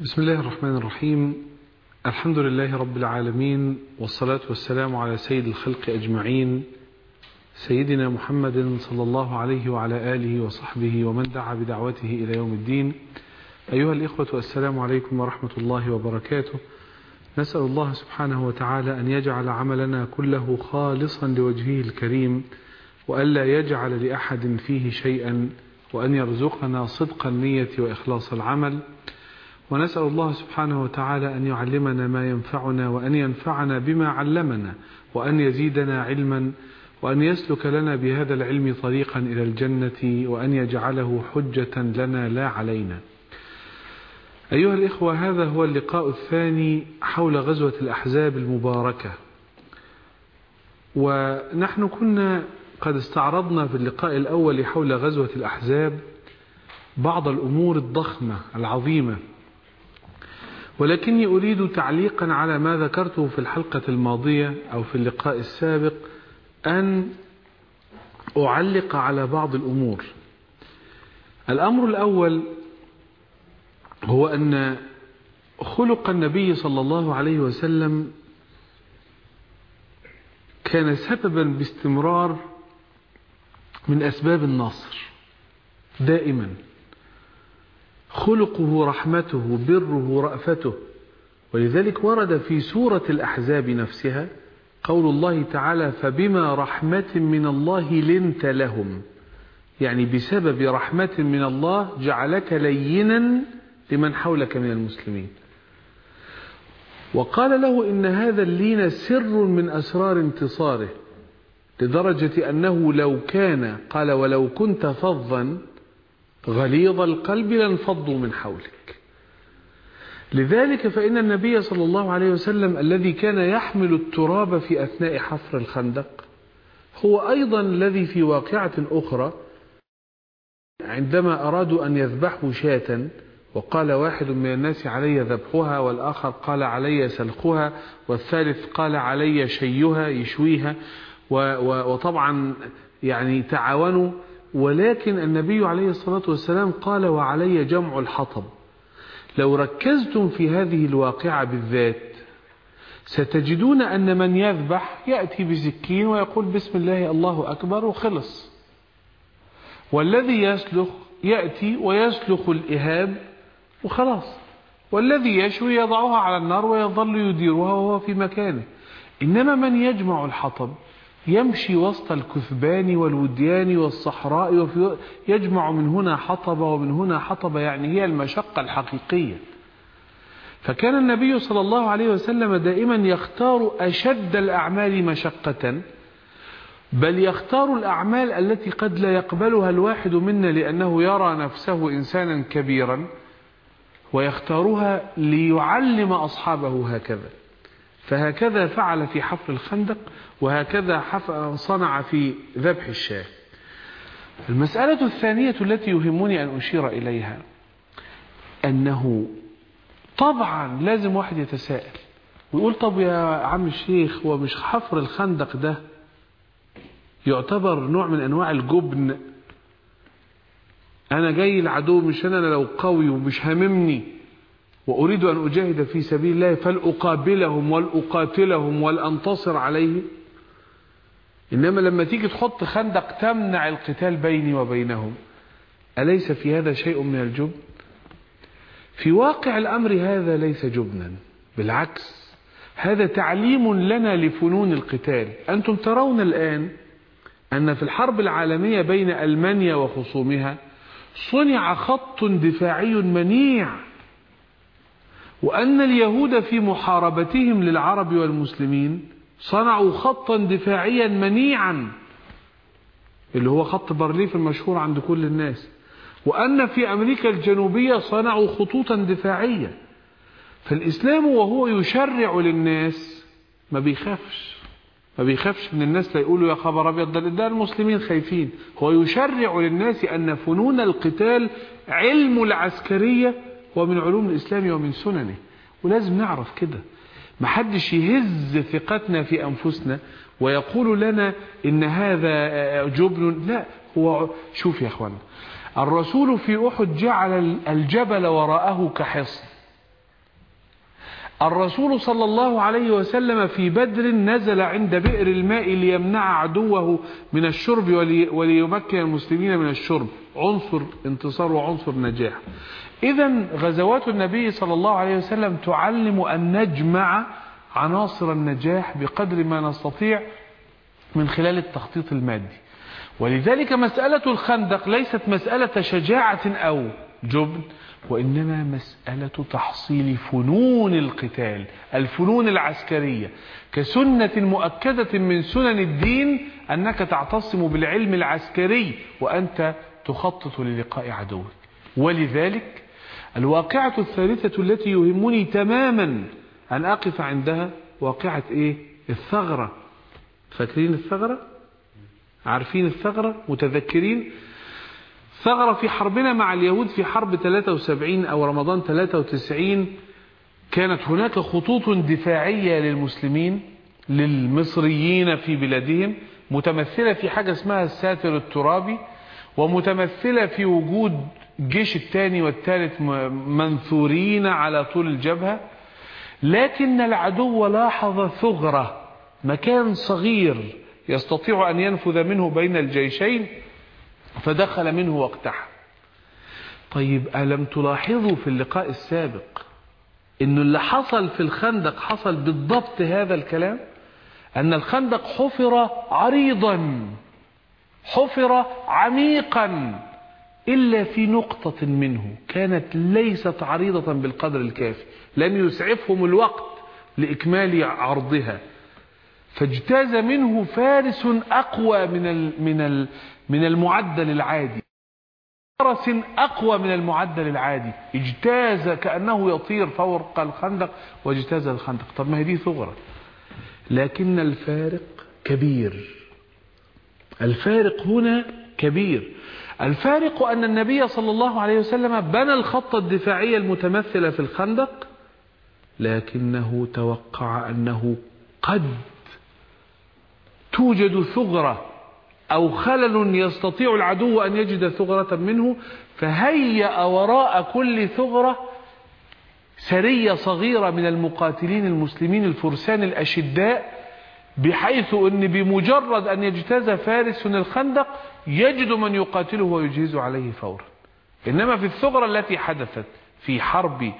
بسم الله الرحمن الرحيم. الحمد لله رب العالمين والصلاة والسلام على سيد الخلق أجمعين سيدنا محمد صلى الله عليه وعلى آله وصحبه ومن دعا بدعوته إلى يوم الدين. أيها الإخوة السلام عليكم ورحمة الله وبركاته. نسأل الله سبحانه وتعالى أن يجعل عملنا كله خالصا لوجهه الكريم وألا يجعل لأحد فيه شيئا وأن يرزقنا صدق النية وإخلاص العمل. ونسأل الله سبحانه وتعالى أن يعلمنا ما ينفعنا وأن ينفعنا بما علمنا وأن يزيدنا علما وأن يسلك لنا بهذا العلم طريقا إلى الجنة وأن يجعله حجة لنا لا علينا. أيها الإخوة هذا هو اللقاء الثاني حول غزوة الأحزاب المباركة. ونحن كنا قد استعرضنا في اللقاء الأول حول غزوة الأحزاب بعض الأمور الضخمة العظيمة ولكني أريد تعليقا على ما ذكرته في الحلقة الماضية أو في اللقاء السابق أن أعلق على بعض الأمور. الأمر الأول هو أن خلق النبي صلى الله عليه وسلم كان سببا باستمرار من أسباب النصر دائما. خلقه رحمته بره رأفته. ولذلك ورد في سورة الأحزاب نفسها قول الله تعالى فبما رحمة من الله لنت لهم. يعني بسبب رحمة من الله جعلك لينا لمن حولك من المسلمين. وقال له إن هذا اللين سر من أسرار انتصاره لدرجة أنه لو كان قال ولو كنت فظا غليظ القلب لانفضوا من حولك. لذلك فإن النبي صلى الله عليه وسلم الذي كان يحمل التراب في أثناء حفر الخندق هو أيضا الذي في واقعة أخرى عندما أرادوا أن يذبحوا شاة وقال واحد من الناس علي ذبحها والآخر قال علي سلخها والثالث قال علي شيها يشويها وطبعا يعني تعاونوا ولكن النبي عليه الصلاة والسلام قال وعلي جمع الحطب. لو ركزتم في هذه الواقعة بالذات ستجدون أن من يذبح يأتي بسكين ويقول بسم الله الله أكبر وخلص. والذي يسلخ يأتي ويسلخ الإهاب وخلاص. والذي يشوي يضعها على النار ويظل يديرها وهو في مكانه. إنما من يجمع الحطب يمشي وسط الكثبان والوديان والصحراء وفي يجمع من هنا حطب ومن هنا حطب يعني هي المشقة الحقيقية. فكان النبي صلى الله عليه وسلم دائما يختار أشد الأعمال مشقة بل يختار الأعمال التي قد لا يقبلها الواحد منا لأنه يرى نفسه إنسانا كبيرا ويختارها ليعلم أصحابه هكذا. فهكذا فعل في حفر الخندق وهكذا صنع في ذبح الشاه. المسألة الثانية التي يهمني أن أشير إليها أنه طبعا لازم واحد يتساءل ويقول طب يا عم الشيخ هو مش حفر الخندق ده يعتبر نوع من أنواع الجبن؟ أنا جاي العدو مش أنا لو قوي ومش هاممني. وأريد أن أجاهد في سبيل الله فلأقابلهم ولأقاتلهم ولأنتصر عليهم. إنما لما تيجي تحط خندق تمنع القتال بيني وبينهم أليس في هذا شيء من الجبن؟ في واقع الأمر هذا ليس جبنا بالعكس هذا تعليم لنا لفنون القتال. أنتم ترون الآن أن في الحرب العالمية بين ألمانيا وخصومها صنع خط دفاعي منيع وأن اليهود في محاربتهم للعرب والمسلمين صنعوا خطا دفاعيا منيعا اللي هو خط بارليف المشهور عند كل الناس. وأن في أمريكا الجنوبية صنعوا خطوطا دفاعية. فالإسلام وهو يشرع للناس ما بيخافش. ما بيخافش من الناس لا يقولوا يا خبر أبيض ده المسلمين خايفين. هو يشرع للناس أن فنون القتال علم العسكرية ومن علوم الإسلام ومن سننه ولازم نعرف كده. محدش يهز ثقتنا في أنفسنا ويقول لنا إن هذا جبن لا هو شوف يا أخوانا الرسول في أحد جعل الجبل وراءه كحصن. الرسول صلى الله عليه وسلم في بدر نزل عند بئر الماء ليمنع عدوه من الشرب ولي وليمكن المسلمين من الشرب. عنصر انتصار وعنصر نجاح. إذا غزوات النبي صلى الله عليه وسلم تعلم أن نجمع عناصر النجاح بقدر ما نستطيع من خلال التخطيط المادي. ولذلك مسألة الخندق ليست مسألة شجاعة أو جبن وإنما مسألة تحصيل فنون القتال الفنون العسكرية. كسنة مؤكدة من سنن الدين أنك تعتصم بالعلم العسكري وأنت تخطط للقاء عدوك. ولذلك الواقعة الثالثة التي يهمني تماما أن أقف عندها واقعة إيه؟ الثغرة. فاكرين الثغرة؟ عارفين الثغرة؟ متذكرين؟ ثغرة في حربنا مع اليهود في حرب 73 أو رمضان 93 كانت هناك خطوط دفاعية للمسلمين للمصريين في بلادهم متمثلة في حاجة اسمها الساتر الترابي ومتمثلة في وجود الجيش الثاني والثالث منثورين على طول الجبهة. لكن العدو لاحظ ثغرة. مكان صغير يستطيع أن ينفذ منه بين الجيشين فدخل منه واقتحم طيب ألم تلاحظوا في اللقاء السابق إن اللي حصل في الخندق حصل بالضبط هذا الكلام؟ أن الخندق حفر عريضا حفر عميقا. إلا في نقطة منه كانت ليست عريضة بالقدر الكافي لم يسعفهم الوقت لإكمال عرضها. فاجتاز منه فارس أقوى من من من المعدل العادي. فرس أقوى من المعدل العادي. اجتاز كأنه يطير فوق الخندق واجتاز الخندق. طب ما هي دي ثغرة. لكن الفارق كبير. الفارق هنا كبير. الفارق أن النبي صلى الله عليه وسلم بنى الخط الدفاعي المتمثل في الخندق لكنه توقع أنه قد توجد ثغرة أو خلل يستطيع العدو أن يجد ثغرة منه فهيأ وراء كل ثغرة سرية صغيرة من المقاتلين المسلمين الفرسان الأشداء بحيث أن بمجرد أن يجتاز فارس الخندق يجد من يقاتله ويجهز عليه فورا. إنما في الثغرة التي حدثت في حرب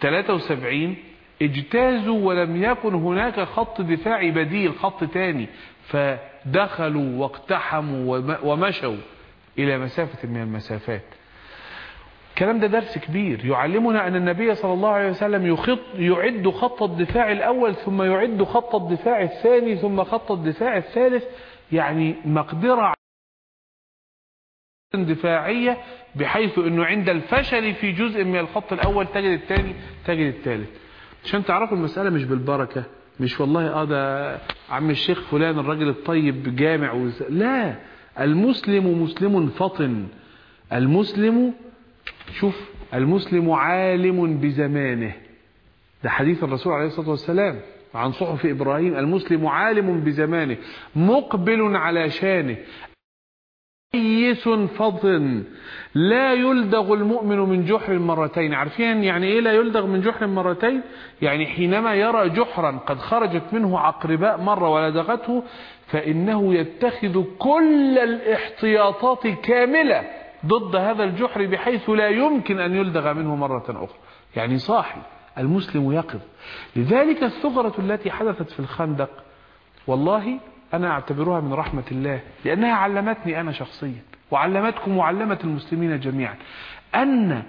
73 اجتازوا ولم يكن هناك خط دفاعي بديل خط تاني فدخلوا واقتحموا ومشوا إلى مسافة من المسافات. الكلام ده درس كبير. يعلمنا أن النبي صلى الله عليه وسلم يخط يعد خط الدفاع الأول ثم يعد خط الدفاع الثاني ثم خط الدفاع الثالث. يعني مقدرة دفاعية بحيث أنه عند الفشل في جزء من الخط الأول تجد الثاني تجد الثالث. عشان تعرفوا المسألة مش بالبركة مش والله آه ده عم الشيخ فلان الراجل الطيب جامع وز... لا المسلم مسلم فطن. المسلم شوف المسلم عالم بزمانه. ده حديث الرسول عليه الصلاة والسلام عن صحف إبراهيم. المسلم عالم بزمانه مقبل على شانه. كيس فطن لا يلدغ المؤمن من جحر مرتين عارفين يعني إيه لا يلدغ من جحر مرتين يعني حينما يرى جحرا قد خرجت منه عقرباء مرة ولدغته فإنه يتخذ كل الاحتياطات كاملة. ضد هذا الجحر بحيث لا يمكن أن يلدغ منه مرة أخرى. يعني صاحي المسلم يقظ. لذلك الثغرة التي حدثت في الخندق والله أنا أعتبرها من رحمة الله لأنها علمتني أنا شخصيا وعلمتكم وعلمت المسلمين جميعا أن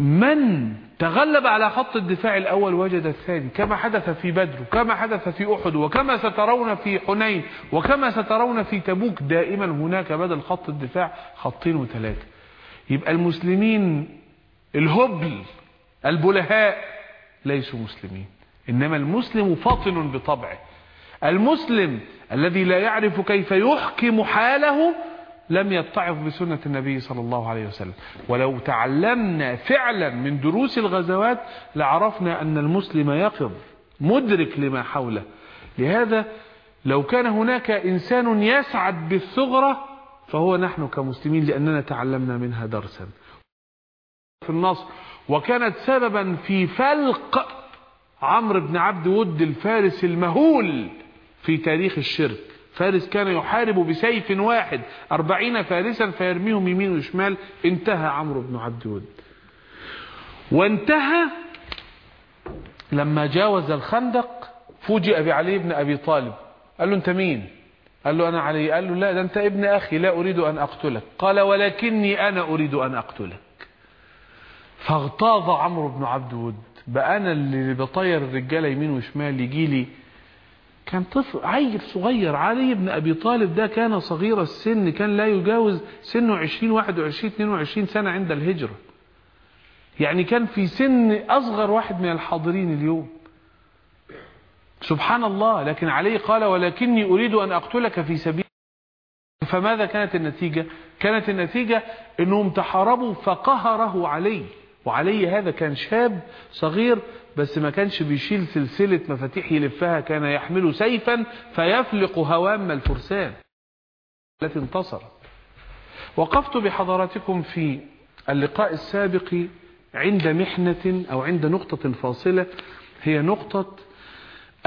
من تغلب على خط الدفاع الأول وجد الثاني. كما حدث في بدر وكما حدث في أحد وكما سترون في حنين وكما سترون في تبوك دائما هناك بدل خط الدفاع خطين وثلاثة. يبقى المسلمين الهبل البلهاء ليسوا مسلمين. إنما المسلم فطن بطبعه. المسلم الذي لا يعرف كيف يحكم حاله لم يتعظ بسنة النبي صلى الله عليه وسلم. ولو تعلمنا فعلا من دروس الغزوات لعرفنا أن المسلم يقظ مدرك لما حوله. لهذا لو كان هناك إنسان يسعد بالثغرة فهو نحن كمسلمين لأننا تعلمنا منها درسا. في النصر وكانت سببا في فلق عمرو بن عبد ود الفارس المهول في تاريخ الشرك. فارس كان يحارب بسيف واحد. أربعين فارسا فيرميهم يمين وشمال. انتهى عمرو بن عبد ود وانتهى لما جاوز الخندق فوجئ بعلي بن أبي طالب. قال له أنت مين؟ قال له أنا علي. قال له لا ده أنت ابن أخي. لا أريد أن أقتلك. قال ولكني أنا أريد أن أقتلك. فاغتاظ عمرو بن عبد ود بقى أنا اللي بطير الرجالة يمين وشمال يجي لي كان طفل عيل صغير علي بن أبي طالب ده كان صغير السن كان لا يجاوز سنه 20 21 22 سنة عند الهجرة. يعني كان في سن أصغر واحد من الحاضرين اليوم. سبحان الله لكن علي قال ولكني أريد أن أقتلك في سبيل فماذا كانت النتيجة؟ كانت النتيجة أنهم تحاربوا فقهره علي. وعلي هذا كان شاب صغير بس ما كانش بيشيل سلسلة مفاتيح يلفها كان يحمل سيفا فيفلق هوام الفرسان التي انتصرت. وقفت بحضراتكم في اللقاء السابق عند محنة أو عند نقطة فاصلة. هي نقطة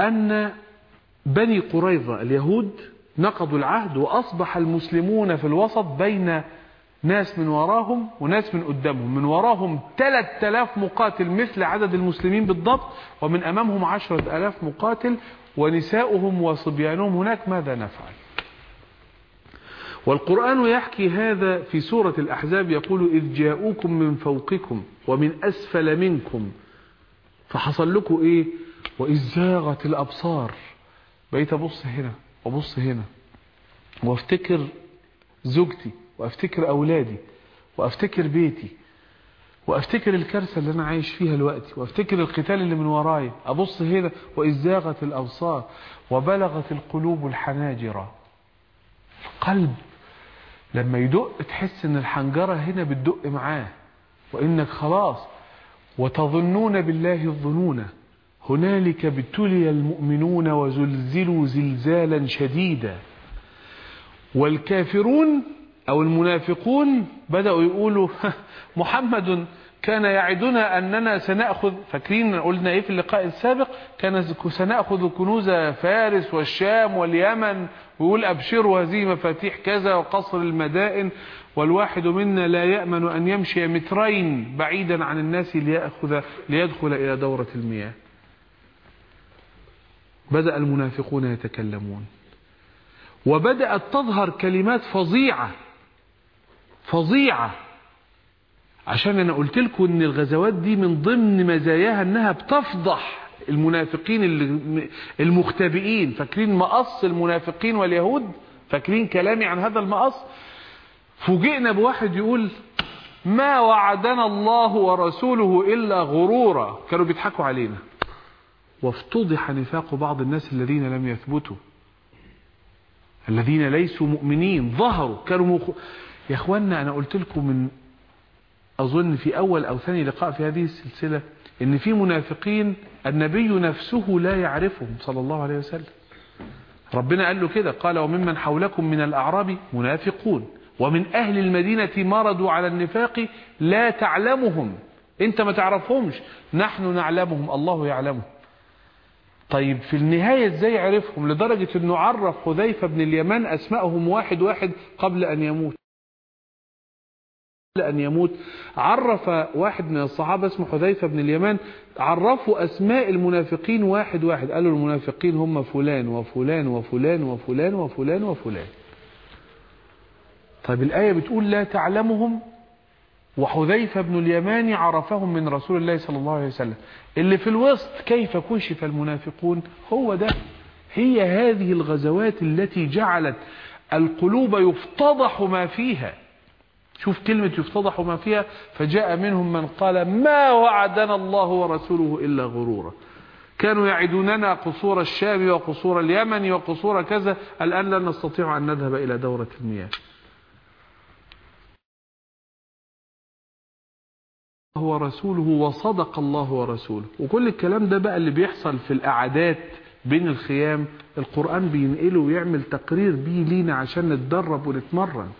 أن بني قريظة اليهود نقضوا العهد وأصبح المسلمون في الوسط بين ناس من وراهم وناس من قدامهم. من وراهم 3000 مقاتل مثل عدد المسلمين بالضبط ومن أمامهم 10000 مقاتل ونساؤهم وصبيانهم. هناك ماذا نفعل؟ والقرآن يحكي هذا في سورة الأحزاب يقول إذ جاءوكم من فوقكم ومن أسفل منكم فحصل لكم إيه؟ وإذ زاغت الأبصار. بقيت أبص هنا وأبص هنا. وافتكر زوجتي. وأفتكر أولادي وأفتكر بيتي وأفتكر الكارثة اللي أنا عايش فيها دلوقتي وأفتكر القتال اللي من ورايا أبص هنا وإذ زاغت الأبصار وبلغت القلوب الحناجر القلب لما يدق تحس إن الحنجرة هنا بتدق معاه وإنك خلاص وتظنون بالله الظنون. هنالك ابتلي المؤمنون وزلزلوا زلزالا شديدا والكافرون أو المنافقون بدأوا يقولوا محمد كان يعدنا أننا سنأخذ فاكرين قلنا إيه في اللقاء السابق؟ كان سنأخذ كنوز فارس والشام واليمن ويقول أبشروا هذه مفاتيح كذا وقصر المدائن والواحد منا لا يأمن أن يمشي مترين بعيدا عن الناس ليأخذ ليدخل إلى دورة المياه. بدأ المنافقون يتكلمون. وبدأت تظهر كلمات فظيعة. فظيعة. عشان أنا قلت لكم إن الغزوات دي من ضمن مزاياها إنها بتفضح المنافقين المختبئين. فاكرين مقص المنافقين واليهود؟ فاكرين كلامي عن هذا المقص؟ فوجئنا بواحد يقول ما وعدنا الله ورسوله إلا غرورا. كانوا بيضحكوا علينا. وافتضح نفاق بعض الناس الذين لم يثبتوا. الذين ليسوا مؤمنين ظهروا كانوا مخ... يا اخوانا أنا قلت لكم من أظن في أول أو ثاني لقاء في هذه السلسلة إن في منافقين النبي نفسه لا يعرفهم صلى الله عليه وسلم. ربنا قال له كده قال وممن حولكم من الأعراب منافقون ومن أهل المدينة مرضوا على النفاق لا تعلمهم أنت ما تعرفهمش نحن نعلمهم الله يعلمهم. طيب في النهاية إزاي عرفهم لدرجة إنه عرف حذيفة بن اليمان اسمائهم واحد واحد قبل أن يموت. قبل أن يموت. عرف واحد من الصحابة اسمه حذيفة بن اليمان عرفوا أسماء المنافقين واحد واحد. قالوا المنافقين هم فلان وفلان وفلان وفلان وفلان وفلان. طيب الآية بتقول لا تعلمهم؟ وحذيفة بن اليمان عرفهم من رسول الله صلى الله عليه وسلم. اللي في الوسط كيف كشف المنافقون؟ هو ده. هي هذه الغزوات التي جعلت القلوب يفتضح ما فيها. شوف كلمة يفتضح ما فيها فجاء منهم من قال ما وعدنا الله ورسوله إلا غرورا. كانوا يعدوننا قصور الشام وقصور اليمن وقصور كذا الآن لا نستطيع أن نذهب إلى دورة المياه. هو رسوله وصدق الله ورسوله. وكل الكلام ده بقى اللي بيحصل في القعدات بين الخيام القرآن بينقله ويعمل تقرير بيه لينا عشان نتدرب ونتمرن.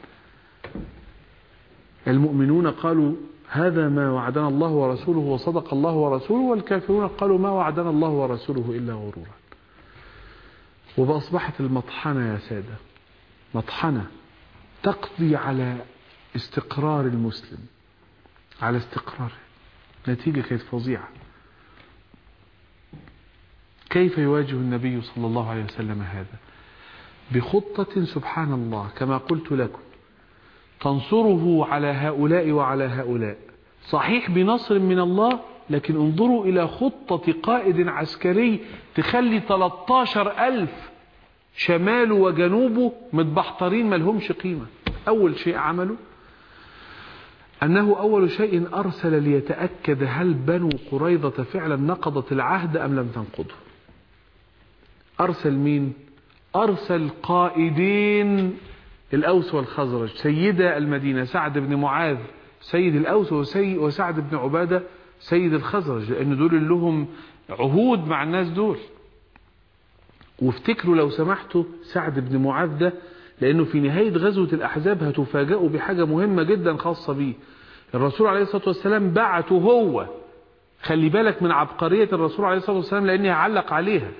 المؤمنون قالوا هذا ما وعدنا الله ورسوله وصدق الله ورسوله والكافرون قالوا ما وعدنا الله ورسوله إلا غرورا. وبأصبحت المطحنة يا سادة مطحنة تقضي على استقرار المسلم على استقراره. نتيجة كانت فظيعة. كيف يواجه النبي صلى الله عليه وسلم هذا؟ بخطة سبحان الله كما قلت لكم. تنصره على هؤلاء وعلى هؤلاء. صحيح بنصر من الله لكن انظروا إلى خطة قائد عسكري تخلي 13 ألف شماله وجنوبه متبحترين ملهمش قيمة. أول شيء عمله أنه أول شيء أرسل ليتأكد هل بنو قريضة فعلا نقضت العهد أم لم تنقضه. أرسل مين؟ أرسل قائدين الأوس والخزرج سيدة المدينة سعد بن معاذ سيد الأوس وسعد بن عبادة سيد الخزرج لأن دول لهم عهود مع الناس دول. وافتكروا لو سمحتوا سعد بن معاذ ده لأنه في نهاية غزوة الأحزاب هتفاجئوا بحاجة مهمة جدا خاصة بيه. الرسول عليه الصلاة والسلام بعته هو. خلي بالك من عبقرية الرسول عليه الصلاة والسلام لأني هعلق عليها.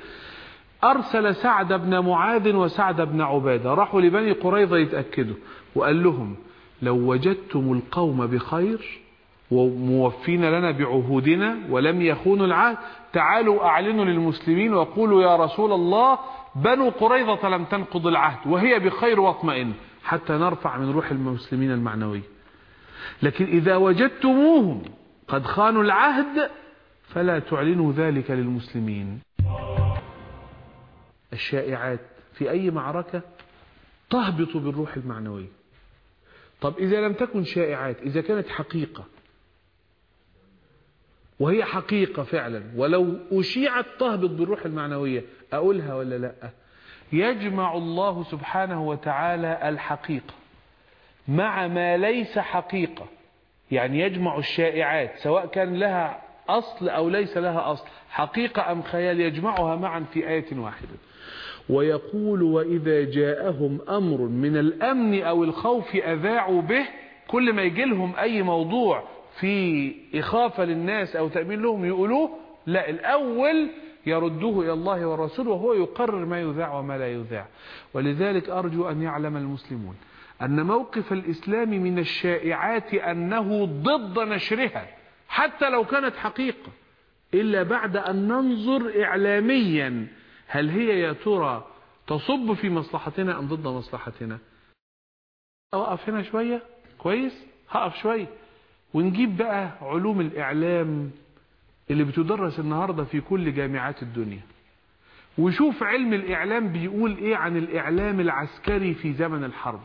أرسل سعد بن معاذ وسعد بن عبادة راحوا لبني قريظة يتأكدوا وقال لهم لو وجدتم القوم بخير وموفين لنا بعهودنا ولم يخونوا العهد تعالوا أعلنوا للمسلمين وقولوا يا رسول الله بنو قريظة لم تنقض العهد وهي بخير واطمئن حتى نرفع من روح المسلمين المعنوي لكن إذا وجدتموهم قد خانوا العهد فلا تعلنوا ذلك للمسلمين. الشائعات في أي معركة تهبط بالروح المعنوي طب إذا لم تكن شائعات إذا كانت حقيقة وهي حقيقة فعلا ولو أشيعت تهبط بالروح المعنوية أقولها ولا لأ؟ يجمع الله سبحانه وتعالى الحقيقة مع ما ليس حقيقة. يعني يجمع الشائعات سواء كان لها أصل أو ليس لها أصل. حقيقة أم خيال؟ يجمعها معا في آية واحدة. ويقول وإذا جاءهم أمر من الأمن أو الخوف أذاعوا به كل ما يجي لهم أي موضوع في إخافة للناس أو تأمين لهم يقولوه لا الأول يردوه إلى الله والرسول وهو يقرر ما يذاع وما لا يذاع. ولذلك أرجو أن يعلم المسلمون أن موقف الإسلام من الشائعات أنه ضد نشرها. حتى لو كانت حقيقة إلا بعد أن ننظر إعلاميا هل هي يا ترى تصب في مصلحتنا أم ضد مصلحتنا؟ أوقف هنا شوية؟ كويس؟ هقف شوية. ونجيب بقى علوم الإعلام اللي بتدرس النهاردة في كل جامعات الدنيا. وشوف علم الإعلام بيقول إيه عن الإعلام العسكري في زمن الحرب.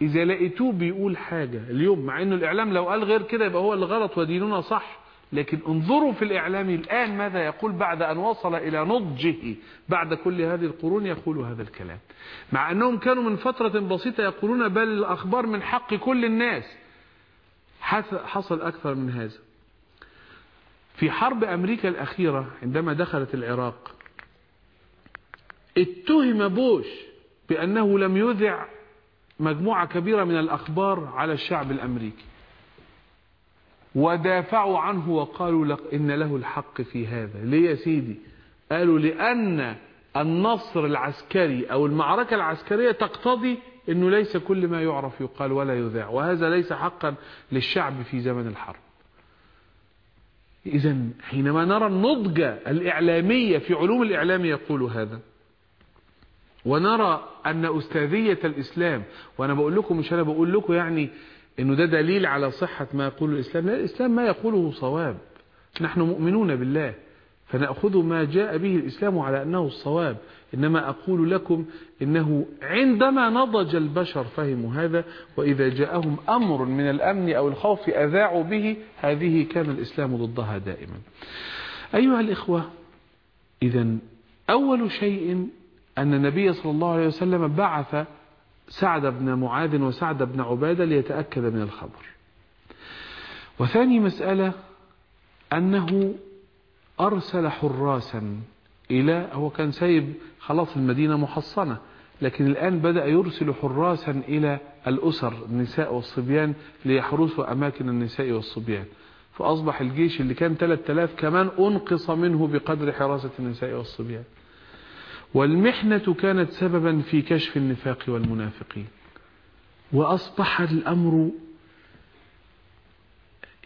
إذا لقيتوه بيقول حاجة اليوم مع أنه الإعلام لو قال غير كده يبقى هو اللي غلط وديننا صح. لكن انظروا في الإعلام الآن ماذا يقول بعد أن وصل إلى نضجه بعد كل هذه القرون يقول هذا الكلام. مع أنهم كانوا من فترة بسيطة يقولون بل الأخبار من حق كل الناس. حصل أكثر من هذا. في حرب أمريكا الأخيرة عندما دخلت العراق اتهم بوش بأنه لم يذع مجموعة كبيرة من الأخبار على الشعب الأمريكي. ودافعوا عنه وقالوا لك إن له الحق في هذا. ليه يا سيدي؟ قالوا لأن النصر العسكري أو المعركة العسكرية تقتضي أنه ليس كل ما يعرف يقال ولا يذاع وهذا ليس حقا للشعب في زمن الحرب. إذا حينما نرى النضج الإعلامية في علوم الإعلام يقول هذا. ونرى أن أستاذية الإسلام وأنا بقول لكم مش أنا بقول لكم يعني أنه ده دليل على صحة ما يقوله الإسلام. لا الإسلام ما يقوله صواب. نحن مؤمنون بالله فنأخذ ما جاء به الإسلام على أنه الصواب. إنما أقول لكم إنه عندما نضج البشر فهموا هذا وإذا جاءهم أمر من الأمن أو الخوف أذاعوا به هذه كان الإسلام ضدها دائما. أيها الإخوة إذا أول شيء أن النبي صلى الله عليه وسلم بعث سعد بن معاذ وسعد بن عبادة ليتأكد من الخبر. وثاني مسألة أنه أرسل حراسا إلى هو كان سايب خلاص المدينة محصنة لكن الآن بدأ يرسل حراسا إلى الأسر النساء والصبيان ليحرسوا أماكن النساء والصبيان. فأصبح الجيش اللي كان 3000 كمان أنقص منه بقدر حراسة النساء والصبيان. والمحنة كانت سببا في كشف النفاق والمنافقين. وأصبح الأمر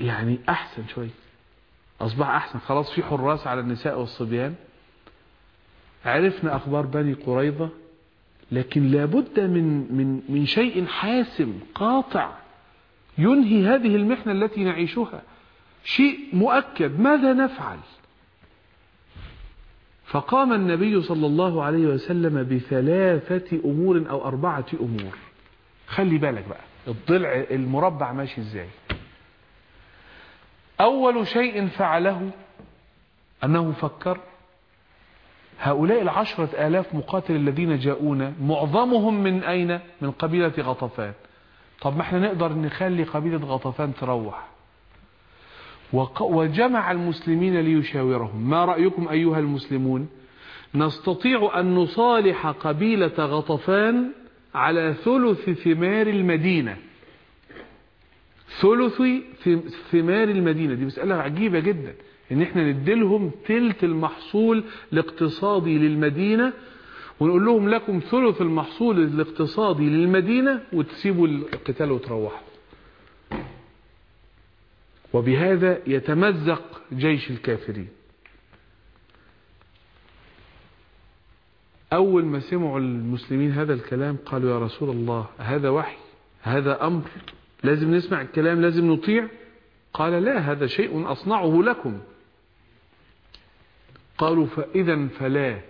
يعني أحسن شوي. أصبح أحسن. خلاص في حراس على النساء والصبيان. عرفنا أخبار بني قريظة لكن لابد من, من, من شيء حاسم قاطع ينهي هذه المحنة التي نعيشها. شيء مؤكد. ماذا نفعل؟ فقام النبي صلى الله عليه وسلم بثلاثة أمور أو أربعة أمور. خلي بالك بقى الضلع المربع ماشي إزاي؟ أول شيء فعله أنه فكر هؤلاء العشرة آلاف مقاتل الذين جاءونا معظمهم من أين؟ من قبيلة غطفان. طب ما إحنا نقدر نخلي قبيلة غطفان تروح؟ وجمع المسلمين ليشاورهم. ما رأيكم أيها المسلمون؟ نستطيع أن نصالح قبيلة غطفان على ثلث ثمار المدينة. ثلث ثمار المدينة. دي مسألة عجيبة جدا. إن إحنا نديلهم تلت المحصول الاقتصادي للمدينة ونقول لهم لكم ثلث المحصول الاقتصادي للمدينة وتسيبوا القتال وتروحوا. وبهذا يتمزق جيش الكافرين. أول ما سمعوا المسلمين هذا الكلام قالوا يا رسول الله هذا وحي هذا أمر لازم نسمع الكلام لازم نطيع؟ قال لا هذا شيء أصنعه لكم. قالوا فإذا فلا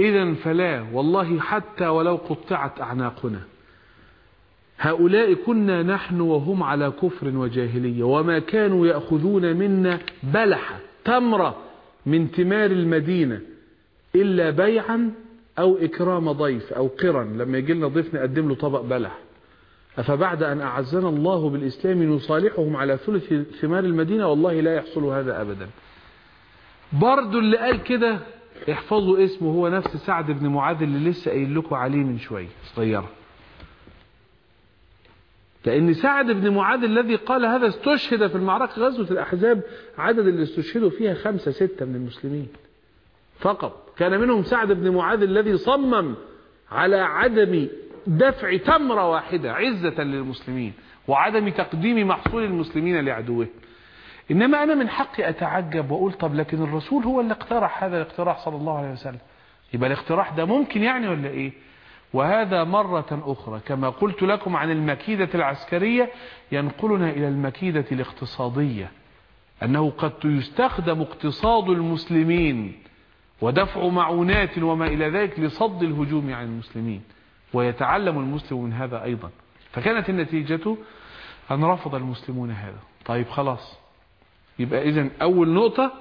إذا فلا والله حتى ولو قطعت أعناقنا. هؤلاء كنا نحن وهم على كفر وجاهلية وما كانوا يأخذون منا بلحة تمرة من تمار المدينة إلا بيعا أو إكرام ضيف أو قرا. لما يجي لنا ضيف نقدم له طبق بلح. أفبعد أن أعزنا الله بالإسلام نصالحهم على ثلث ثمار المدينة؟ والله لا يحصل هذا أبدا. برضو اللي قال كده احفظوا اسمه هو نفس سعد بن معاذ اللي لسه قايل لكم عليه من شوية صغيرة. لأن سعد بن معاذ الذي قال هذا استشهد في المعركة غزوة الأحزاب عدد اللي استشهدوا فيها خمسة ستة من المسلمين فقط. كان منهم سعد بن معاذ الذي صمم على عدم دفع تمرة واحدة عزة للمسلمين وعدم تقديم محصول المسلمين لعدوه. إنما أنا من حقي أتعجب وأقول طب لكن الرسول هو اللي اقترح هذا الاقتراح صلى الله عليه وسلم. يبقى الاقتراح ده ممكن يعني ولا إيه؟ وهذا مرة أخرى كما قلت لكم عن المكيدة العسكرية ينقلنا إلى المكيدة الاقتصادية أنه قد يستخدم اقتصاد المسلمين ودفع معونات وما إلى ذلك لصد الهجوم عن المسلمين ويتعلم المسلم من هذا أيضا. فكانت النتيجة أن رفض المسلمون هذا. طيب خلاص. يبقى إذن أول نقطة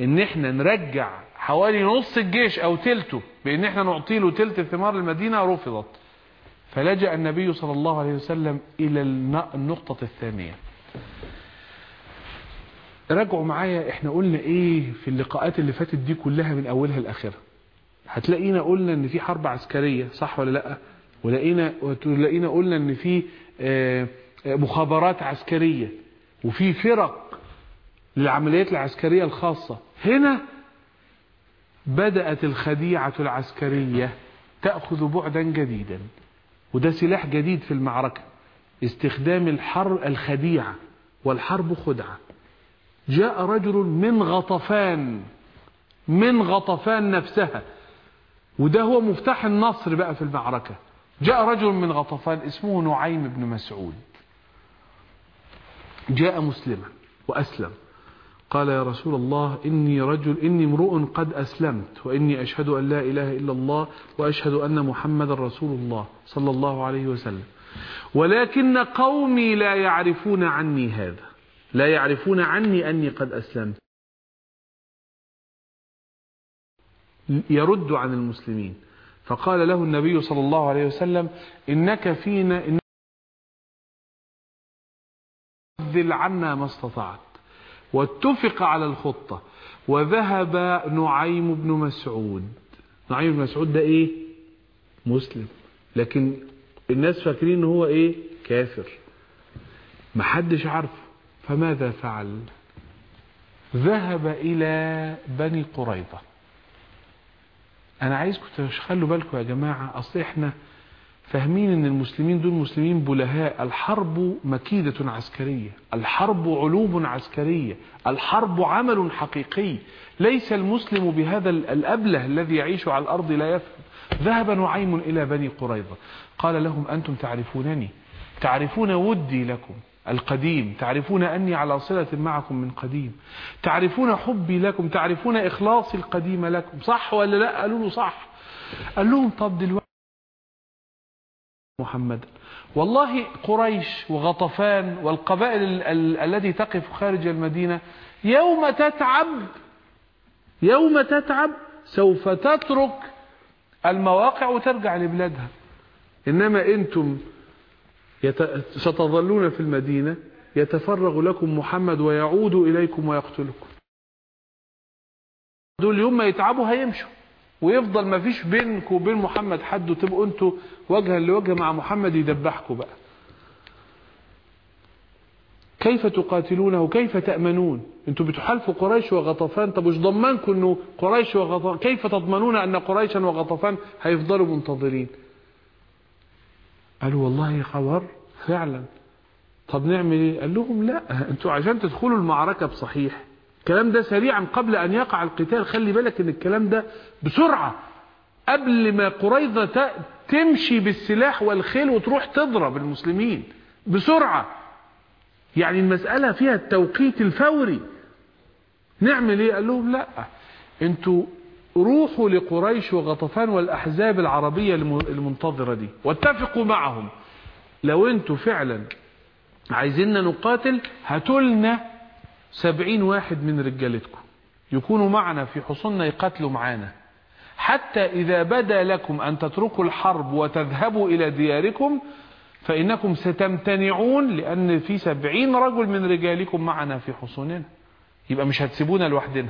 إن إحنا نرجع حوالي نص الجيش أو تلته بإن إحنا نعطي له تلت ثمار المدينة رفضت. فلجأ النبي صلى الله عليه وسلم إلى النقطة الثانية. راجعوا معايا إحنا قلنا إيه في اللقاءات اللي فاتت دي كلها من أولها لآخرها. هتلاقينا قلنا إن في حرب عسكرية صح ولا لأ؟ ولقينا وتلاقينا قلنا إن في مخابرات عسكرية وفي فرق للعمليات العسكرية الخاصة. هنا بدأت الخديعة العسكرية تأخذ بعدا جديدا وده سلاح جديد في المعركة استخدام الحرب الخديعة والحرب خدعة. جاء رجل من غطفان من غطفان نفسها وده هو مفتاح النصر بقى في المعركة. جاء رجل من غطفان اسمه نعيم بن مسعود. جاء مسلما وأسلم. قال يا رسول الله إني رجل إني امرؤ قد أسلمت وإني أشهد أن لا إله إلا الله وأشهد أن محمد رسول الله صلى الله عليه وسلم. ولكن قومي لا يعرفون عني هذا لا يعرفون عني أني قد أسلمت. يرد عن المسلمين. فقال له النبي صلى الله عليه وسلم إنك فينا إن ذل عنا ما استطعت. واتفق على الخطة. وذهب نعيم بن مسعود. نعيم بن مسعود ده إيه؟ مسلم. لكن الناس فاكرين ان هو إيه؟ كافر. محدش عارفه. فماذا فعل؟ ذهب إلى بني قريظة. أنا عايزكم تخلوا بالكم يا جماعة أصل إحنا فاهمين إن المسلمين دول مسلمين بلهاء. الحرب مكيدة عسكرية الحرب علوم عسكرية الحرب عمل حقيقي. ليس المسلم بهذا الأبله الذي يعيش على الأرض لا يفهم. ذهب نعيم إلى بني قريظة. قال لهم أنتم تعرفونني؟ تعرفون ودي لكم القديم. تعرفون أني على صلة معكم من قديم. تعرفون حبي لكم. تعرفون إخلاصي القديم لكم. صح ولا لا؟ قالوا له صح. قال لهم طب دلوقتي محمد. والله قريش وغطفان والقبائل التي تقف خارج المدينة يوم تتعب يوم تتعب سوف تترك المواقع وترجع لبلادها. إنما أنتم. ستظلون في المدينة يتفرغ لكم محمد ويعود إليكم ويقتلكم. دول يوم ما يتعبوا هيمشوا. ويفضل ما فيش بينكم وبين محمد حد وتبقوا أنتوا وجها لوجه مع محمد يدبحكم بقى. كيف تقاتلونه؟ كيف تأمنون؟ أنتوا بتحالفوا قريش وغطفان؟ طب مش ضمنكم انه قريش وغطفان؟ كيف تضمنون أن قريشا وغطفان هيفضلوا منتظرين؟ قالوا والله خبر فعلا. طب نعمل إيه؟ قال لهم لا أنتوا عشان تدخلوا المعركة بصحيح. الكلام ده سريعا قبل أن يقع القتال. خلي بالك إن الكلام ده بسرعة قبل ما قريظة تمشي بالسلاح والخيل وتروح تضرب المسلمين. بسرعة. يعني المسألة فيها التوقيت الفوري. نعمل إيه؟ قال لهم لا. أنتوا روحوا لقريش وغطفان والأحزاب العربية المنتظرة دي. واتفقوا معهم. لو أنتوا فعلا عايزيننا نقاتل هاتولنا سبعين واحد من رجالتكم يكونوا معنا في حصوننا يقاتلوا معانا. حتى إذا بدا لكم أن تتركوا الحرب وتذهبوا إلى دياركم فإنكم ستمتنعون لأن في سبعين رجل من رجالكم معنا في حصوننا. يبقى مش هتسيبونا لوحدنا.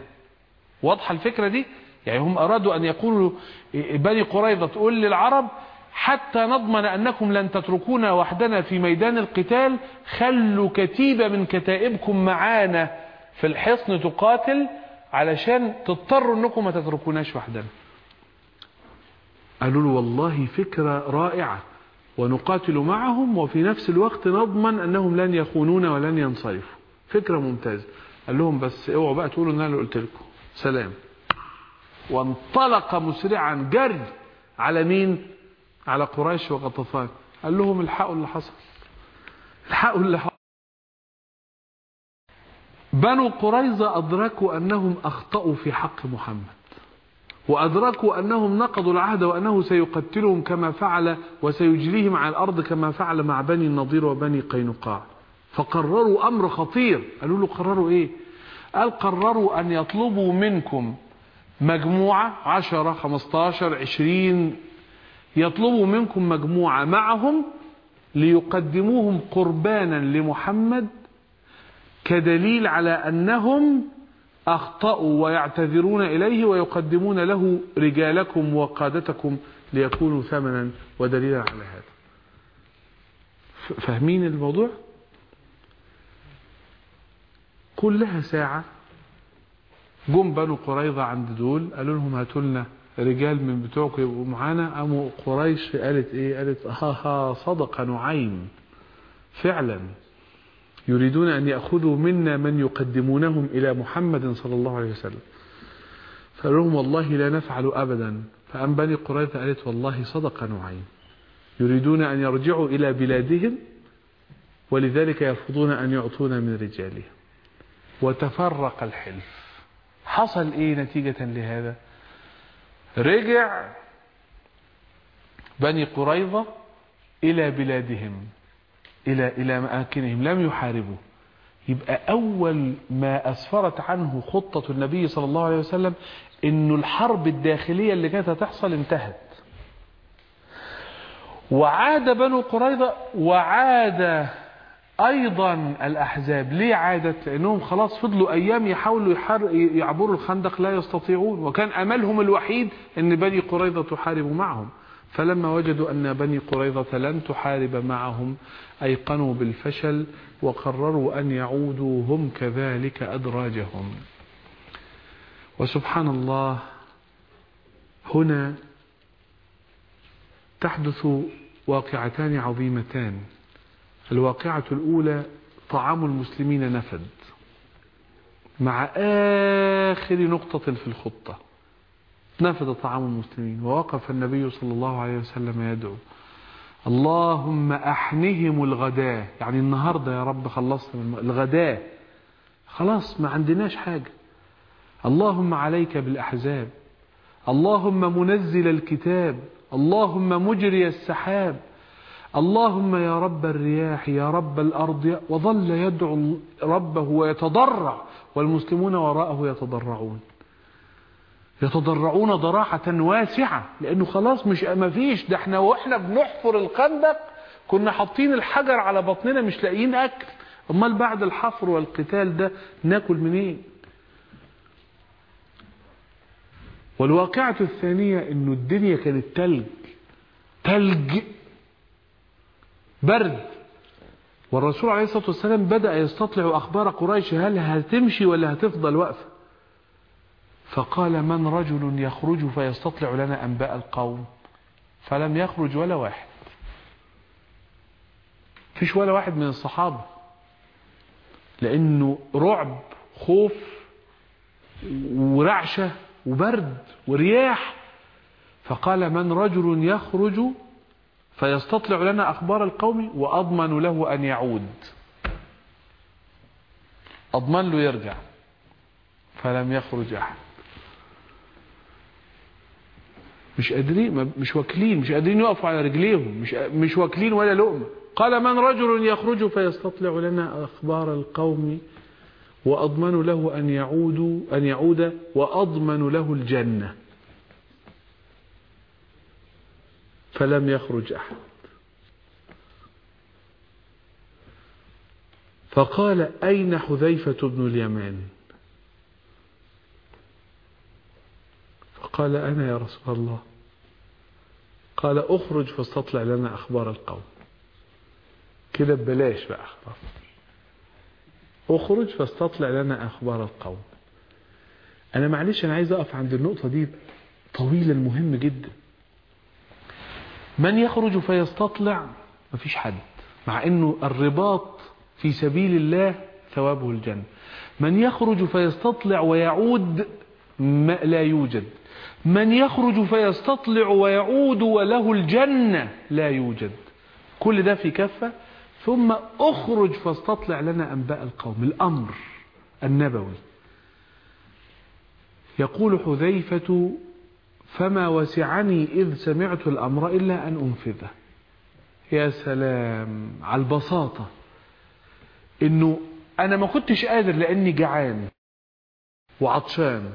واضحة الفكرة دي؟ يعني هم أرادوا أن يقولوا بني قريظة تقول للعرب حتى نضمن أنكم لن تتركونا وحدنا في ميدان القتال. خلوا كتيبة من كتائبكم معانا في الحصن تقاتل علشان تضطروا أنكم ما تتركوناش وحدنا. قالوا له والله فكرة رائعة ونقاتل معهم وفي نفس الوقت نضمن أنهم لن يخونونا ولن ينصرفوا. فكرة ممتازة. قال لهم بس اوعوا بقى تقولوا إن أنا قلت لكم. سلام. وانطلق مسرعا جري على مين؟ على قريش وغطفان. قال لهم الحقوا اللي حصل. الحقوا اللي حصل. بنو قريظة أدركوا أنهم أخطأوا في حق محمد. وأدركوا أنهم نقضوا العهد وأنه سيقتلهم كما فعل وسيجليهم على الأرض كما فعل مع بني النضير وبني قينقاع. فقرروا أمر خطير. قالوا له قرروا إيه؟ قال قرروا أن يطلبوا منكم مجموعة عشرة خمستاشر عشرين يطلبوا منكم مجموعة معهم ليقدموهم قربانا لمحمد كدليل على أنهم أخطأوا ويعتذرون إليه ويقدمون له رجالكم وقادتكم ليكونوا ثمنا ودليلا على هذا. فاهمين الموضوع؟ كلها ساعة. جم بنو قريظة عند دول قالوا لهم هاتوا لنا رجال من بتوعكم يبقوا معانا؟ قاموا قريش قالت إيه؟ قالت ها ها صدق نعيم. فعلا. يريدون أن يأخذوا منا من يقدمونهم إلى محمد صلى الله عليه وسلم. فقالوا لهم والله لا نفعل أبدا. فأم بني قريظة قالت والله صدق نعيم. يريدون أن يرجعوا إلى بلادهم ولذلك يرفضون أن يعطونا من رجالهم. وتفرق الحلف. حصل إيه نتيجة لهذا؟ رجع بني قريظة إلى بلادهم إلى إلى اماكنهم لم يحاربوا. يبقى أول ما أسفرت عنه خطة النبي صلى الله عليه وسلم انه الحرب الداخلية اللي كانت هتحصل انتهت. وعاد بنو قريظة وعاد أيضا الأحزاب ليه عادت؟ لأنهم خلاص فضلوا أيام يحاولوا. يعبروا الخندق لا يستطيعون. وكان أملهم الوحيد إن بني قريظة تحارب معهم. فلما وجدوا أن بني قريظة لن تحارب معهم أيقنوا بالفشل وقرروا أن يعودوا. هم كذلك أدراجهم. وسبحان الله هنا تحدث واقعتان عظيمتان. الواقعة الأولى طعام المسلمين نفد مع آخر نقطة في الخطة. نفد طعام المسلمين. ووقف النبي صلى الله عليه وسلم يدعو. اللهم أحنهم الغداء يعني النهاردة يا رب خلصنا من الغداء خلاص ما عندناش حاجة. اللهم عليك بالأحزاب. اللهم منزل الكتاب. اللهم مجري السحاب. اللهم يا رب الرياح يا رب الأرض وظل يدعو ربه ويتضرع والمسلمون وراءه يتضرعون. يتضرعون ضراعة واسعة لأنه خلاص مش ما فيش ده إحنا وإحنا بنحفر الخندق كنا حاطين الحجر على بطننا مش لاقيين أكل. أمال بعد الحفر والقتال ده ناكل منين؟ والواقعة الثانية إنه الدنيا كانت تلج تلج برد. والرسول عليه الصلاة والسلام بدأ يستطلع أخبار قريش هل هتمشي ولا هتفضل واقفة؟ فقال من رجل يخرج فيستطلع لنا أنباء القوم. فلم يخرج ولا واحد. فيش ولا واحد من الصحابة. لأنه رعب خوف ورعشة وبرد ورياح. فقال من رجل يخرج فيستطلع لنا أخبار القوم وأضمن له أن يعود. أضمن له يرجع فلم يخرج أحد. مش قادرين مش واكلين مش قادرين يقفوا على رجليهم مش مش واكلين ولا لقمة. قال من رجل يخرج فيستطلع لنا أخبار القوم وأضمن له أن يعود أن يعود وأضمن له الجنة. فلم يخرج أحد. فقال أين حذيفة بن اليمان؟ فقال أنا يا رسول الله. قال اخرج فاستطلع لنا أخبار القوم. كده ببلاش بقى خلاص اخرج فاستطلع لنا أخبار القوم. أنا معلش أنا عايز أقف عند النقطة دي طويلة مهم جدا. من يخرج فيستطلع؟ مفيش حد. مع إنه الرباط في سبيل الله ثوابه الجنة. من يخرج فيستطلع ويعود ما لا يوجد. من يخرج فيستطلع ويعود وله الجنة لا يوجد. كل ده في كفة. ثم اخرج فاستطلع لنا أنباء القوم. الأمر النبوي. يقول حذيفة فما وسعني إذ سمعت الأمر إلا أن أنفذه. يا سلام على البساطة. إنه أنا ما كنتش قادر لأني جعان وعطشان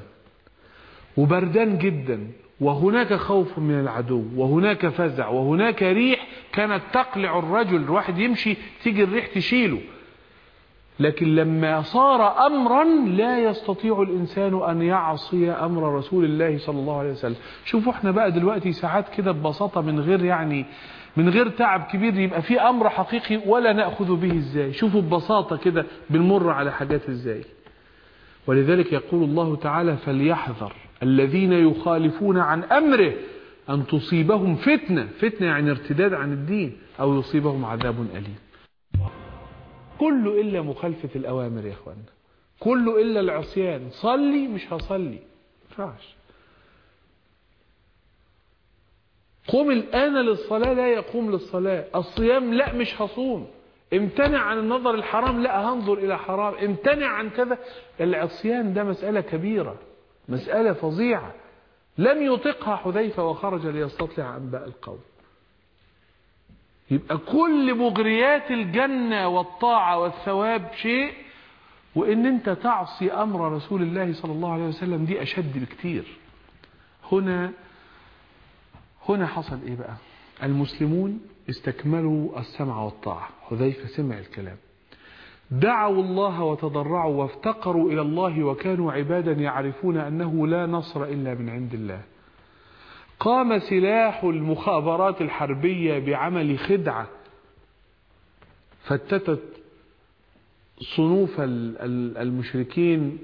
وبردان جدا وهناك خوف من العدو وهناك فزع وهناك ريح كانت تقلع الرجل. الواحد يمشي تيجي الريح تشيله. لكن لما صار أمرا لا يستطيع الإنسان أن يعصي أمر رسول الله صلى الله عليه وسلم. شوفوا إحنا بقى دلوقتي ساعات كده ببساطة من غير يعني من غير تعب كبير يبقى في أمر حقيقي ولا نأخذ به إزاي. شوفوا ببساطة كده بنمر على حاجات إزاي. ولذلك يقول الله تعالى فليحذر الذين يخالفون عن أمره أن تصيبهم فتنة. فتنة يعني ارتداد عن الدين أو يصيبهم عذاب أليم. كله إلا مخالفة الأوامر يا أخوانا كله إلا العصيان. صلي مش هصلي. فعش قم الآن للصلاة لا يقوم للصلاة. الصيام لا مش هصوم. امتنع عن النظر الحرام لا هنظر إلى حرام. امتنع عن كذا. العصيان ده مسألة كبيرة مسألة فظيعة. لم يطقها حذيفة وخرج ليستطلع أنباء القوم. يبقى كل مغريات الجنة والطاعة والثواب شيء وإن أنت تعصي أمر رسول الله صلى الله عليه وسلم دي أشد بكتير. هنا هنا حصل إيه بقى؟ المسلمون استكملوا السمع والطاعة. حذيفة سمع الكلام. دعوا الله وتضرعوا وافتقروا إلى الله وكانوا عبادا يعرفون أنه لا نصر إلا من عند الله. قام سلاح المخابرات الحربية بعمل خدعة. فتتت صنوف المشركين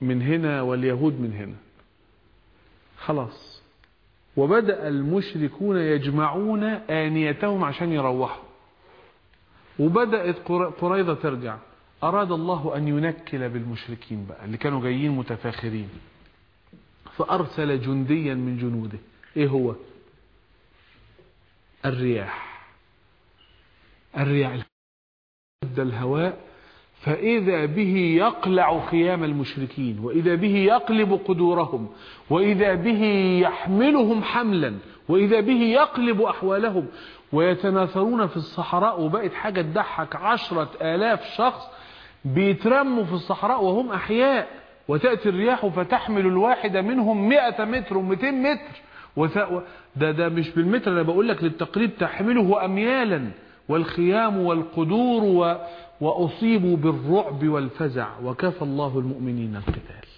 من هنا واليهود من هنا. خلاص. وبدأ المشركون يجمعون آنيتهم عشان يروحوا. وبدأت قريضة ترجع. أراد الله أن ينكل بالمشركين بقى اللي كانوا جايين متفاخرين. فأرسل جنديا من جنوده. إيه هو؟ الرياح. الرياح. الهواء. فإذا به يقلع خيام المشركين وإذا به يقلب قدورهم وإذا به يحملهم حملا وإذا به يقلب أحوالهم. ويتناثرون في الصحراء. وبقت حاجة تضحك. عشرة آلاف شخص بيترموا في الصحراء وهم أحياء. وتأتي الرياح فتحمل الواحد منهم مئة متر ومئتين متر. ده, ده مش بالمتر أنا بقول لك للتقريب تحمله أميالا. والخيام والقدور و وأصيبوا بالرعب والفزع. وكفى الله المؤمنين القتال.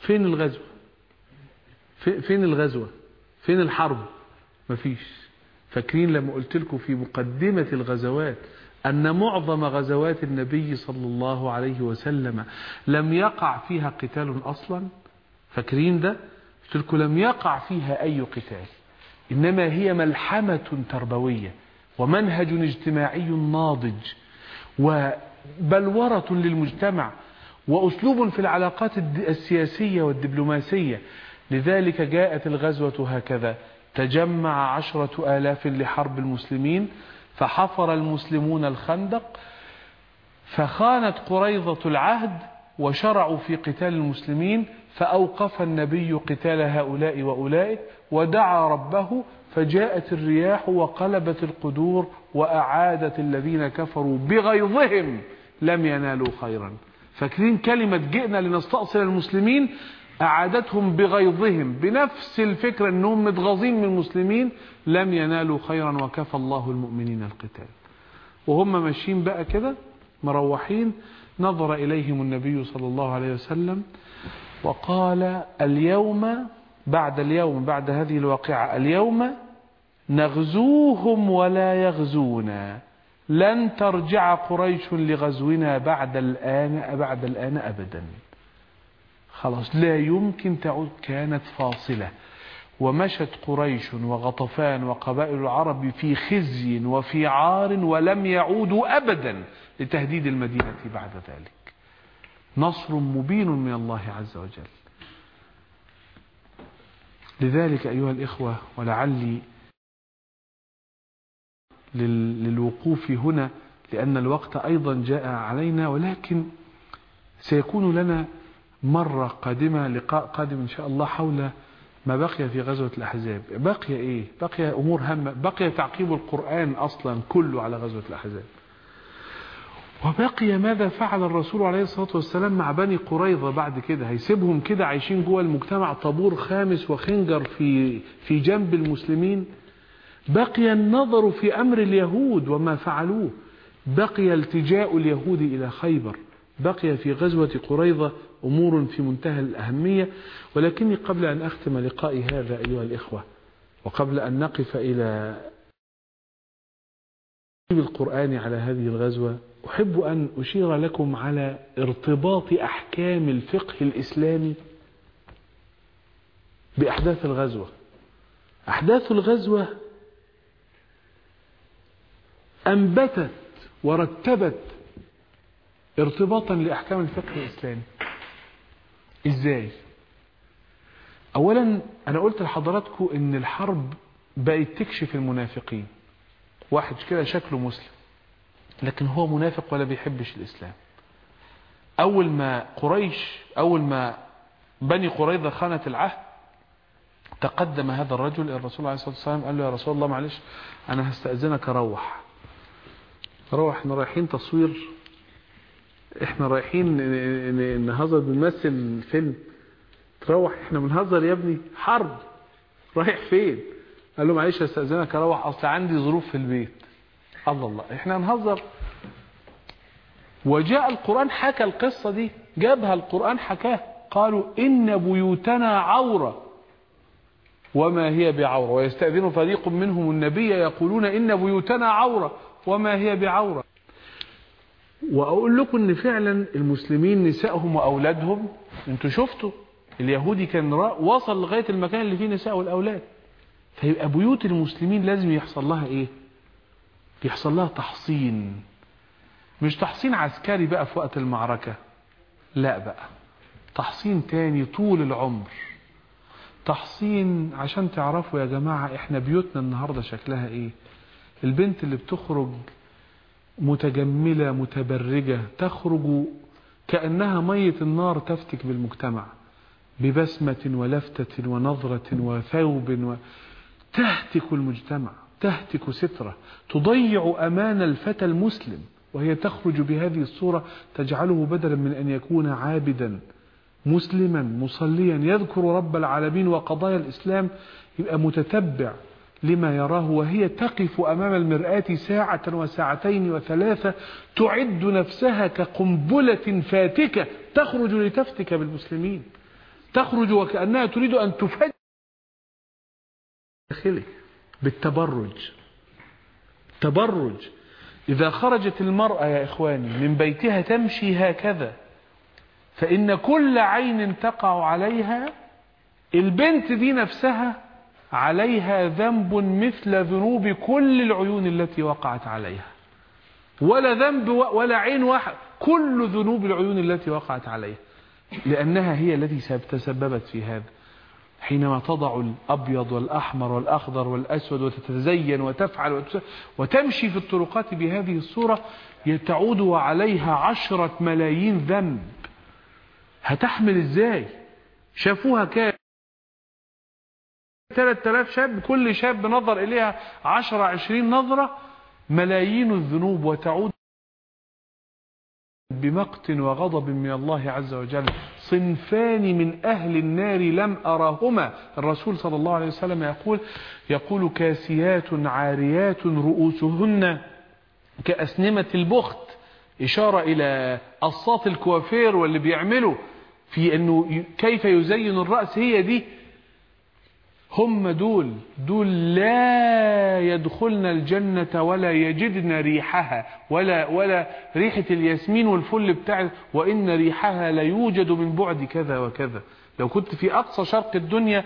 فين الغزوة؟ فين الغزوة؟ فين الحرب؟ مفيش. فاكرين لما قلت لكم في مقدمة الغزوات أن معظم غزوات النبي صلى الله عليه وسلم لم يقع فيها قتال أصلا؟ فاكرين ده؟ قلت لكم لم يقع فيها أي قتال. إنما هي ملحمة تربوية ومنهج اجتماعي ناضج وبلورة للمجتمع وأسلوب في العلاقات السياسية والدبلوماسية. لذلك جاءت الغزوة هكذا. تجمع عشرة آلاف لحرب المسلمين فحفر المسلمون الخندق فخانت قريضة العهد وشرعوا في قتال المسلمين فأوقف النبي قتال هؤلاء وأولئك ودعا ربه فجاءت الرياح وقلبت القدور وأعادت الذين كفروا بغيظهم لم ينالوا خيرا. فاكرين كلمة جئنا لنستأصل المسلمين؟ أعادتهم بغيظهم. بنفس الفكرة أنهم متغاظين من المسلمين لم ينالوا خيرا وكفى الله المؤمنين القتال. وهم ماشيين بقى كده مروحين. نظر إليهم النبي صلى الله عليه وسلم وقال اليوم بعد اليوم بعد هذه الواقعة اليوم نغزوهم ولا يغزونا. لن ترجع قريش لغزونا بعد الآن بعد الآن أبدا. خلاص لا يمكن تعود. كانت فاصلة. ومشت قريش وغطفان وقبائل العرب في خزي وفي عار ولم يعودوا أبدا. لتهديد المدينة بعد ذلك. نصر مبين من الله عز وجل. لذلك أيها الإخوة ولعلي للوقوف هنا لأن الوقت أيضا جاء علينا ولكن سيكون لنا مرة قادمة لقاء قادم إن شاء الله حول ما بقي في غزوة الأحزاب. بقي إيه؟ بقي أمور هامة. بقي تعقيب القرآن أصلا كله على غزوة الأحزاب. وبقي ماذا فعل الرسول عليه الصلاة والسلام مع بني قريظة بعد كده؟ هيسيبهم كده عايشين جوه المجتمع طابور خامس وخنجر في في جنب المسلمين؟ بقي النظر في أمر اليهود وما فعلوه. بقي التجاء اليهود إلى خيبر. بقي في غزوة قريظة أمور في منتهى الأهمية. ولكني قبل أن أختم لقائي هذا أيها الإخوة وقبل أن نقف إلى القرآن على هذه الغزوة أحب أن أشير لكم على ارتباط أحكام الفقه الإسلامي بأحداث الغزوة. أحداث الغزوة أنبتت ورتبت ارتباطا لأحكام الفقه الإسلامي. إزاي؟ أولا أنا قلت لحضراتكم إن الحرب بقت تكشف المنافقين. واحد كده شكله مسلم. لكن هو منافق ولا بيحبش الإسلام. أول ما قريش أول ما بني قريظة خانت العهد تقدم هذا الرجل الرسول عليه الصلاة والسلام قال له يا رسول الله معلش أنا هستأذنك أروح روح إحنا رايحين تصوير إحنا رايحين نهزر بنمثل فيلم تروح إحنا بنهزر يا ابني حرب. رايح فين؟ قال له معلش استاذنك أروح أصل عندي ظروف في البيت. الله الله. إحنا نهزر. وجاء القرآن حكى القصة دي. جابها القرآن حكاها قالوا إن بيوتنا عورة. وما هي بعورة؟ ويستأذن فريق منهم النبي يقولون إن بيوتنا عورة. وما هي بعورة؟ وأقول لكم إن فعلا المسلمين نسائهم وأولادهم. أنتوا شفتوا؟ اليهودي كان وصل لغاية المكان اللي فيه نساء والأولاد. فيبقى بيوت المسلمين لازم يحصل لها إيه؟ يحصل لها تحصين. مش تحصين عسكري بقى في وقت المعركة. لا بقى. تحصين تاني طول العمر. تحصين عشان تعرفوا يا جماعة إحنا بيوتنا النهاردة شكلها إيه. البنت اللي بتخرج متجملة متبرجة تخرج كأنها مية النار تفتك بالمجتمع. ببسمة ولفتة ونظرة وثوب و... تهتك المجتمع. تهتك سترة تضيع أمان الفتى المسلم وهي تخرج بهذه الصورة تجعله بدلا من أن يكون عابدا مسلما مصليا يذكر رب العالمين وقضايا الإسلام يبقى متتبع لما يراه وهي تقف أمام المرآة ساعة وساعتين وثلاثة تعد نفسها كقنبلة فاتكة تخرج لتفتك بالمسلمين تخرج وكأنها تريد أن تفجر داخله. بالتبرج. تبرج. إذا خرجت المرأة يا إخواني من بيتها تمشي هكذا فإن كل عين تقع عليها البنت دي نفسها عليها ذنب مثل ذنوب كل العيون التي وقعت عليها. ولا ذنب ولا عين واحد كل ذنوب العيون التي وقعت عليها. لأنها هي التي تسببت في هذا. حينما تضع الأبيض والأحمر والأخضر والأسود وتتزين وتفعل وتمشي في الطرقات بهذه الصورة تعود عليها عشرة ملايين ذنب. هتحمل إزاي؟ شافوها كام 3000 شاب كل شاب نظر إليها 10 20 نظرة ملايين الذنوب وتعود بمقت وغضب من الله عز وجل. صنفان من أهل النار لم أرهما الرسول صلى الله عليه وسلم يقول يقول كاسيات عاريات رؤوسهن كأسنمة البخت. إشارة إلى أصات الكوافير واللي بيعملوا في أنه كيف يزين الرأس. هي دي هم دول دول لا يدخلن الجنة ولا يجدن ريحها ولا ولا ريحة الياسمين والفل بتاع وإن ريحها لا يوجد من بعد كذا وكذا. لو كنت في أقصى شرق الدنيا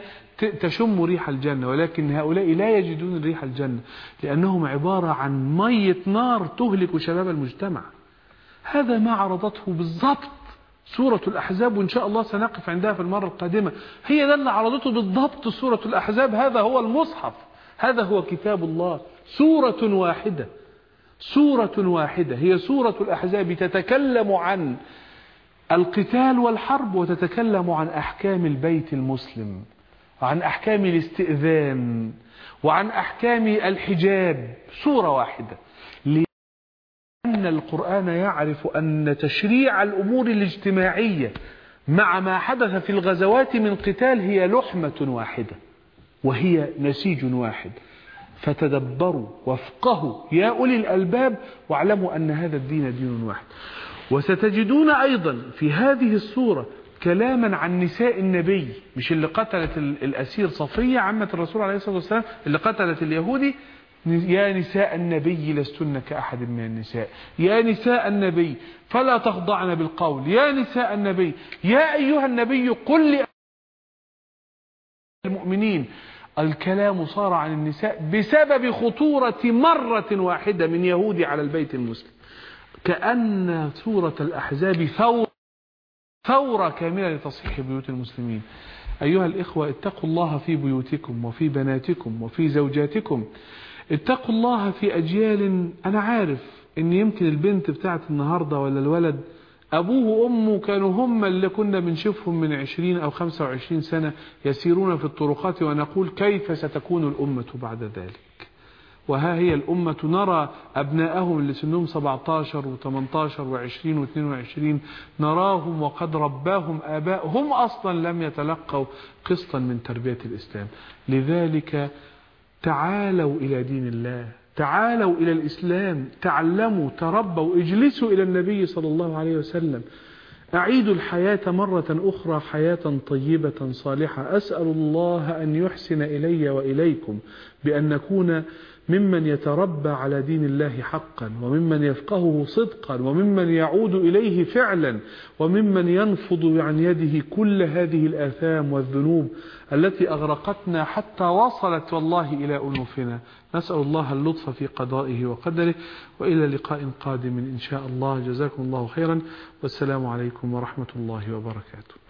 تشم ريح الجنة ولكن هؤلاء لا يجدون ريح الجنة لأنهم عبارة عن مية نار تهلك شباب المجتمع. هذا ما عرضته بالضبط سورة الأحزاب وإن شاء الله سنقف عندها في المرة القادمة. هي ده اللي عرضته بالضبط سورة الأحزاب. هذا هو المصحف. هذا هو كتاب الله. سورة واحدة. سورة واحدة. هي سورة الأحزاب. تتكلم عن القتال والحرب وتتكلم عن أحكام البيت المسلم وعن أحكام الاستئذان وعن أحكام الحجاب. سورة واحدة. أن القرآن يعرف أن تشريع الأمور الاجتماعية مع ما حدث في الغزوات من قتال هي لحمة واحدة وهي نسيج واحد. فتدبروا وافقهوا. يا أولي الألباب واعلموا أن هذا الدين دين واحد. وستجدون أيضا في هذه الصورة كلاما عن نساء النبي مش اللي قتلت الأسير صفية عمة الرسول عليه الصلاة والسلام اللي قتلت اليهودي يا نساء النبي لستن كأحد من النساء. يا نساء النبي فلا تخضعن بالقول. يا نساء النبي يا أيها النبي قل للمؤمنين الكلام صار عن النساء بسبب خطورة مرة واحدة من يهود على البيت المسلم. كأن سورة الأحزاب ثورة ثورة كاملة لتصحيح بيوت المسلمين. أيها الإخوة اتقوا الله في بيوتكم وفي بناتكم وفي زوجاتكم. اتقوا الله في أجيال أنا عارف إن يمكن البنت بتاعت النهاردة ولا الولد أبوه وأمه كانوا هم اللي كنا بنشوفهم من عشرين أو خمسة وعشرين سنة يسيرون في الطرقات ونقول كيف ستكون الأمة بعد ذلك؟ وها هي الأمة؟ نرى أبناءهم اللي سنهم 17 و18 و20 و22 نراهم وقد رباهم آباء هم أصلا لم يتلقوا قسطا من تربية الإسلام. لذلك تعالوا إلى دين الله تعالوا إلى الإسلام تعلموا تربوا اجلسوا إلى النبي صلى الله عليه وسلم. أعيد الحياة مرة أخرى حياة طيبة صالحة. أسأل الله أن يحسن إلي وإليكم بأن نكون ممن يتربى على دين الله حقا وممن يفقهه صدقا وممن يعود إليه فعلا وممن ينفض عن يده كل هذه الآثام والذنوب التي أغرقتنا حتى وصلت والله إلى أنوفنا. نسأل الله اللطف في قضائه وقدره وإلى لقاء قادم إن شاء الله. جزاكم الله خيرا. والسلام عليكم ورحمة الله وبركاته.